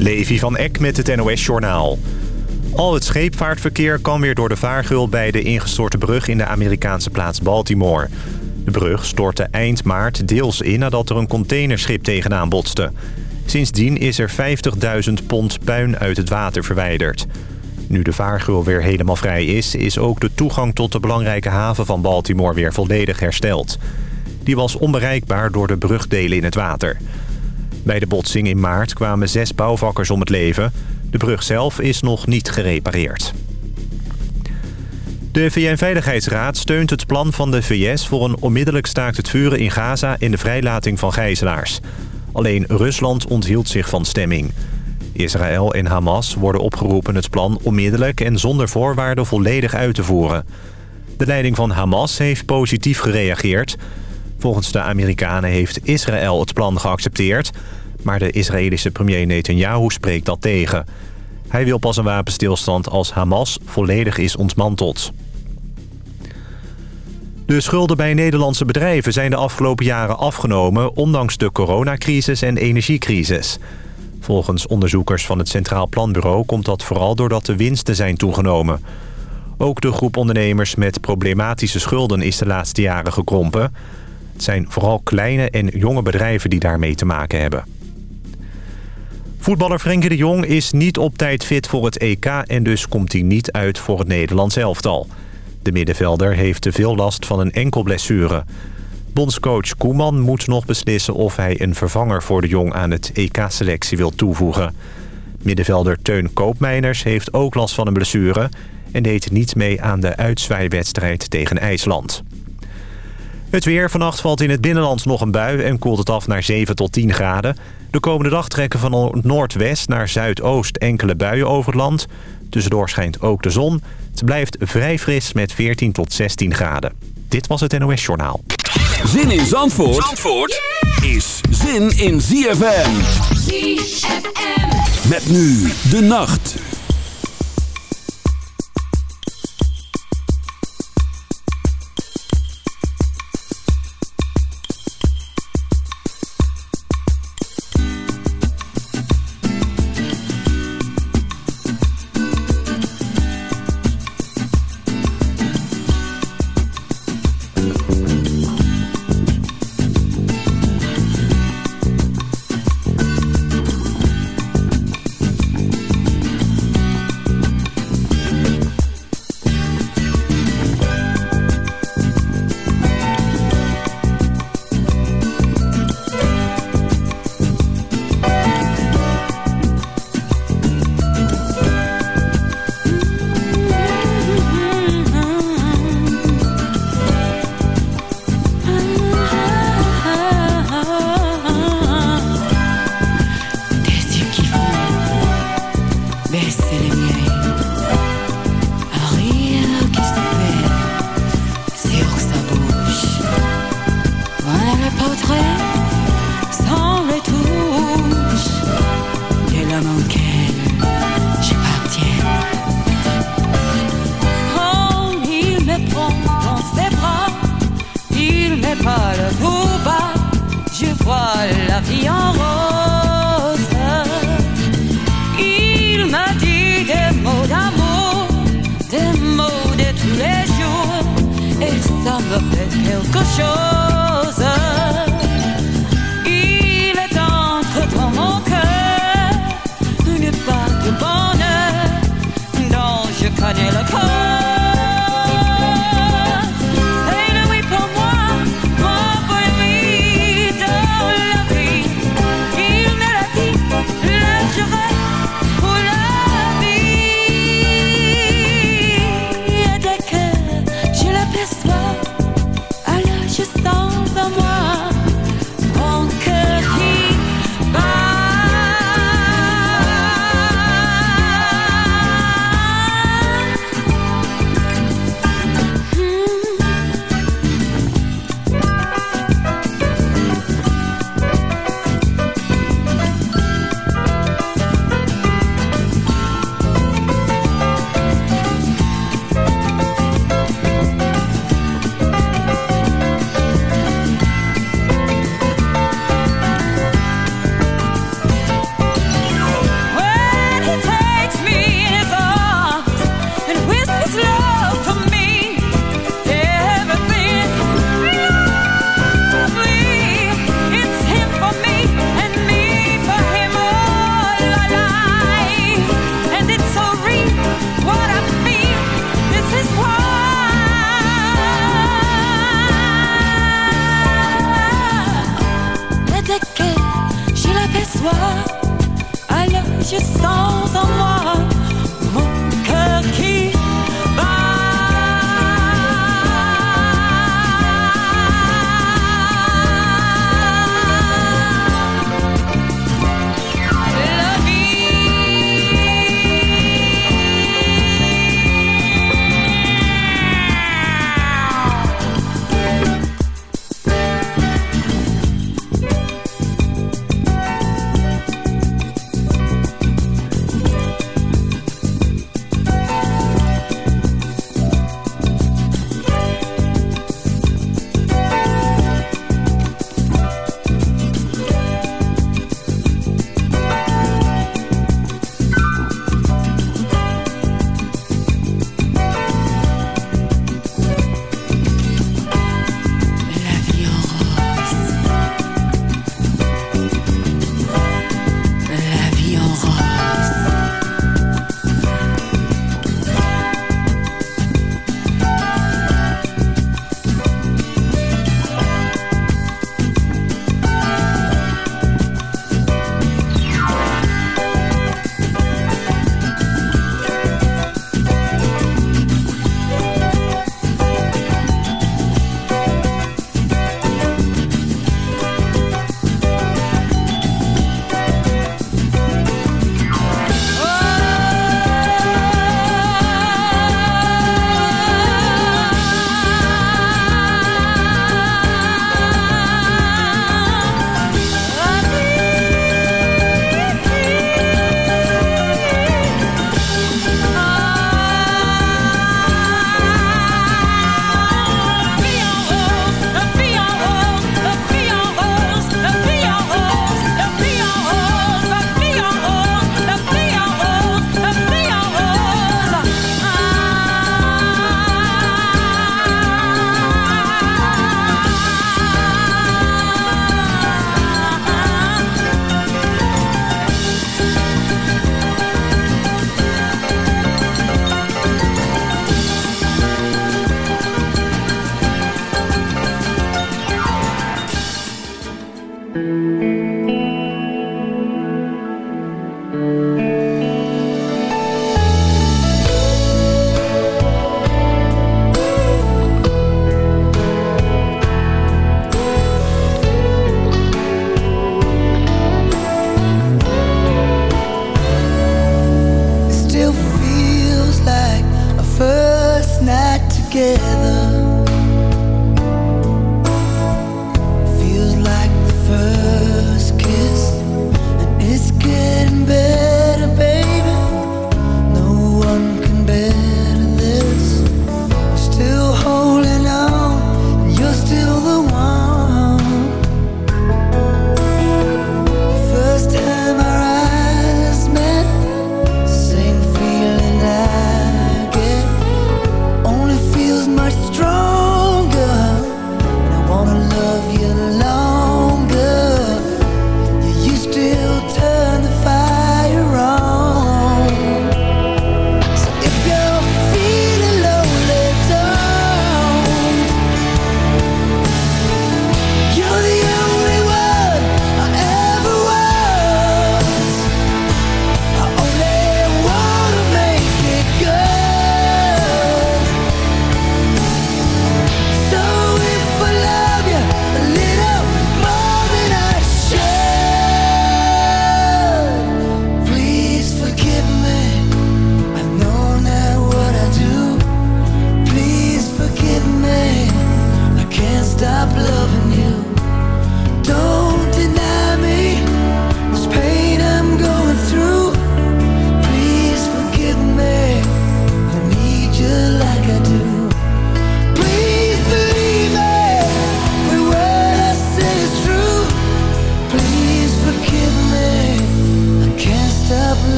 Levi van Eck met het NOS-journaal. Al het scheepvaartverkeer kan weer door de vaargul bij de ingestorte brug in de Amerikaanse plaats Baltimore. De brug stortte eind maart deels in nadat er een containerschip tegenaan botste. Sindsdien is er 50.000 pond puin uit het water verwijderd. Nu de vaargul weer helemaal vrij is, is ook de toegang tot de belangrijke haven van Baltimore weer volledig hersteld. Die was onbereikbaar door de brugdelen in het water. Bij de botsing in maart kwamen zes bouwvakkers om het leven. De brug zelf is nog niet gerepareerd. De VN-veiligheidsraad steunt het plan van de VS voor een onmiddellijk staakt het vuren in Gaza en de vrijlating van gijzelaars. Alleen Rusland onthield zich van stemming. Israël en Hamas worden opgeroepen het plan onmiddellijk en zonder voorwaarden volledig uit te voeren. De leiding van Hamas heeft positief gereageerd. Volgens de Amerikanen heeft Israël het plan geaccepteerd... maar de Israëlische premier Netanyahu spreekt dat tegen. Hij wil pas een wapenstilstand als Hamas volledig is ontmanteld. De schulden bij Nederlandse bedrijven zijn de afgelopen jaren afgenomen... ondanks de coronacrisis en energiecrisis. Volgens onderzoekers van het Centraal Planbureau komt dat vooral doordat de winsten zijn toegenomen. Ook de groep ondernemers met problematische schulden is de laatste jaren gekrompen. Het zijn vooral kleine en jonge bedrijven die daarmee te maken hebben. Voetballer Frenkie de Jong is niet op tijd fit voor het EK... en dus komt hij niet uit voor het Nederlands elftal. De middenvelder heeft te veel last van een enkel blessure. Bondscoach Koeman moet nog beslissen of hij een vervanger voor de Jong... aan het EK-selectie wil toevoegen. Middenvelder Teun Koopmeiners heeft ook last van een blessure... en deed niet mee aan de uitzwaaiwedstrijd tegen IJsland. Het weer. Vannacht valt in het binnenland nog een bui en koelt het af naar 7 tot 10 graden. De komende dag trekken van noordwest naar zuidoost enkele buien over het land. Tussendoor schijnt ook de zon. Het blijft vrij fris met 14 tot 16 graden. Dit was het NOS Journaal. Zin in Zandvoort, Zandvoort is zin in ZFM. ZFM. Met nu de nacht. Quelque chose.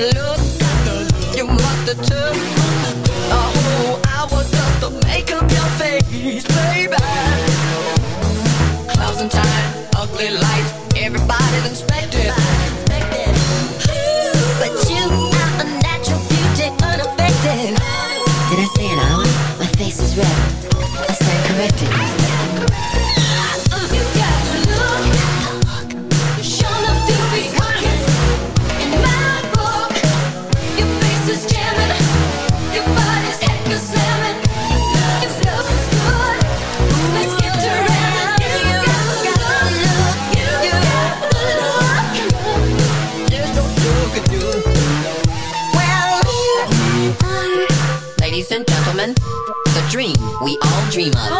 you must have took oh, just to make up your face, baby. Ugly lights, everybody's inspected. we all dream of.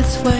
that's where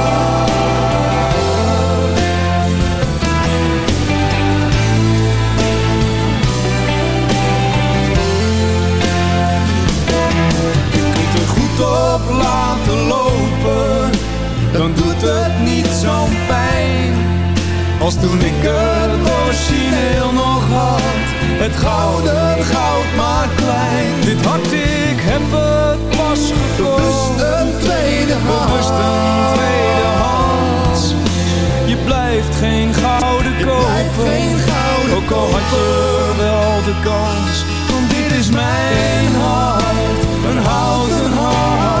Dan doet het niet zo'n pijn. Als toen ik het origineel nog had, het gouden goud maar klein. Dit hart, ik heb het pas gekocht. Bewust een tweede hand. Bewust een tweede hand. Je blijft geen gouden kopen. Geen gouden Ook al had je wel de kans. Want dit is mijn hart, een houten hart.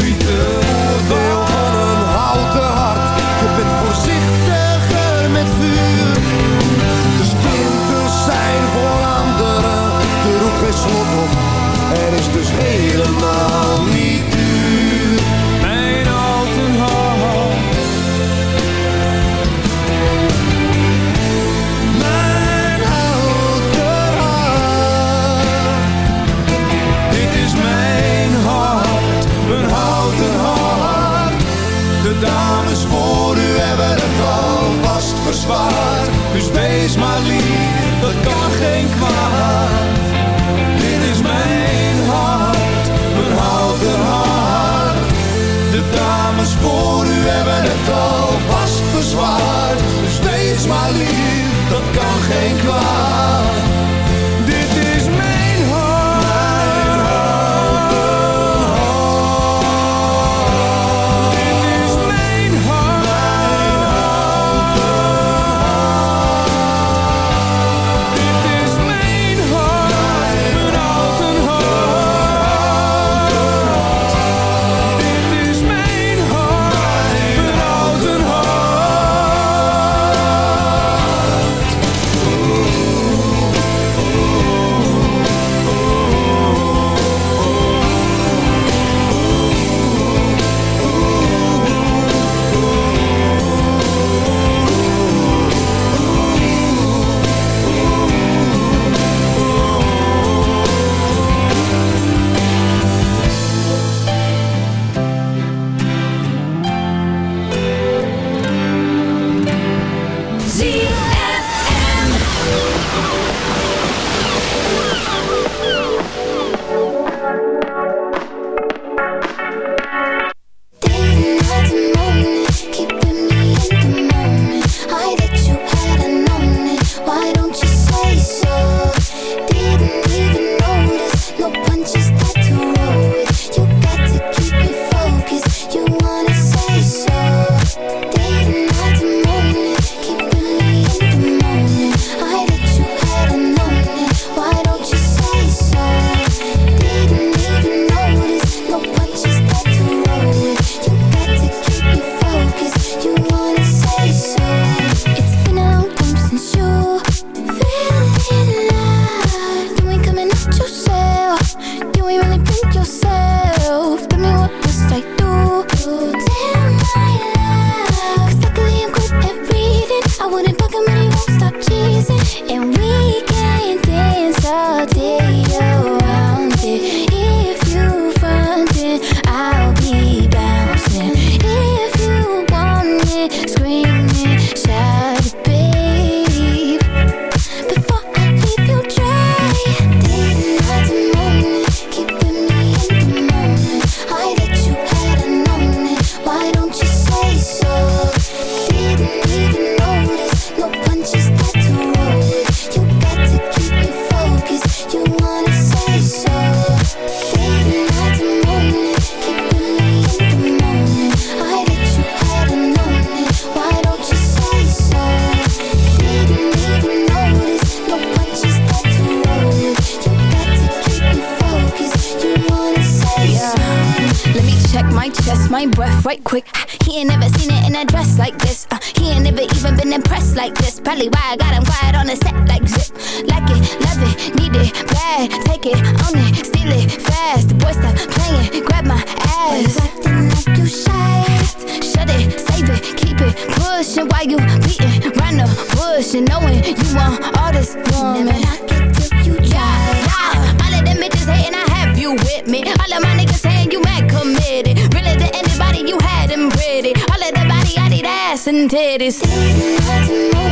it bad, take it, own it, steal it fast. The boy stop playing, grab my ass. Why acting like you shy? Shut it, save it, keep it pushing. While you beating round the bush and knowing you want all this woman. Never knock it till you try. Yeah, all of them bitches hating, I have you with me. All of my niggas saying you mad committed. Really to anybody you had them pretty. All of that body, I need ass and titties. Didn't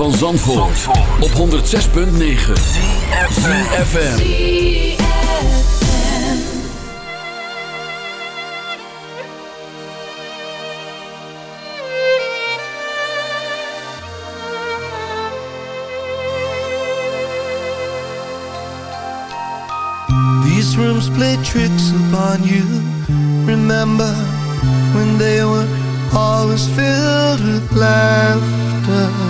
van Zandvoort, op 106.9 CFFM These rooms play tricks upon you. Remember when they were always filled with laughter